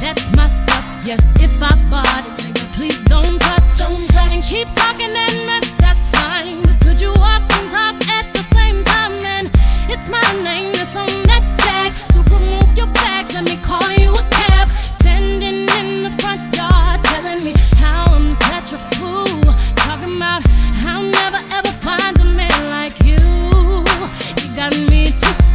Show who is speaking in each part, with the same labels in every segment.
Speaker 1: That's my stuff. Yes, if I bought it, please don't touch. Don't touch. And keep talking and mess, that's fine. But could you walk and talk at the same time? And it's my name It's on me to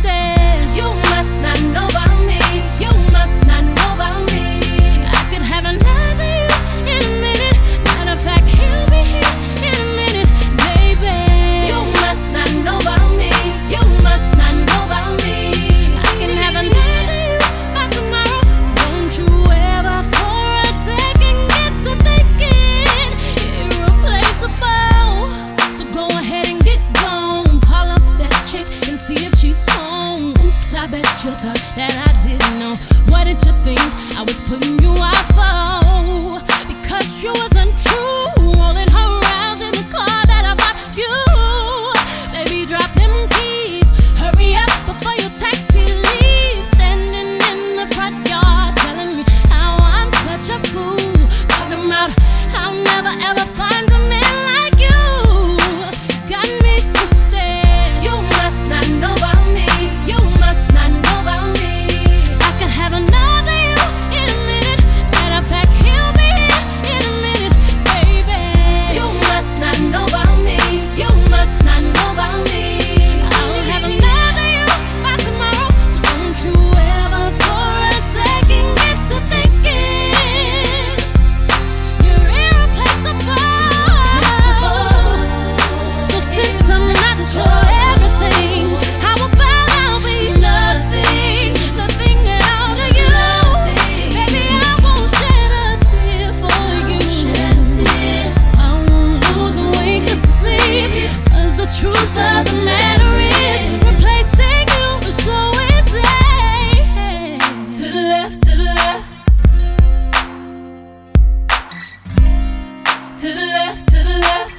Speaker 1: the left, to the left.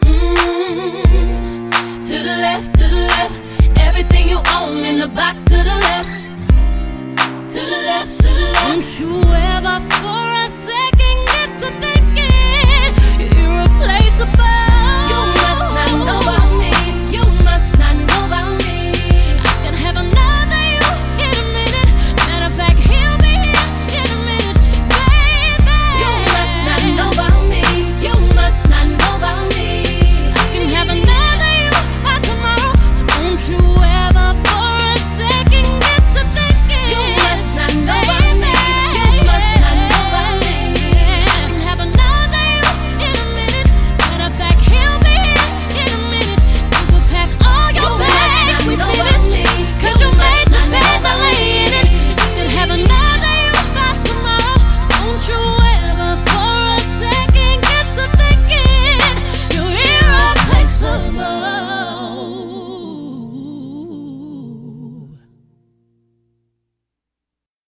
Speaker 1: Mm, to the left.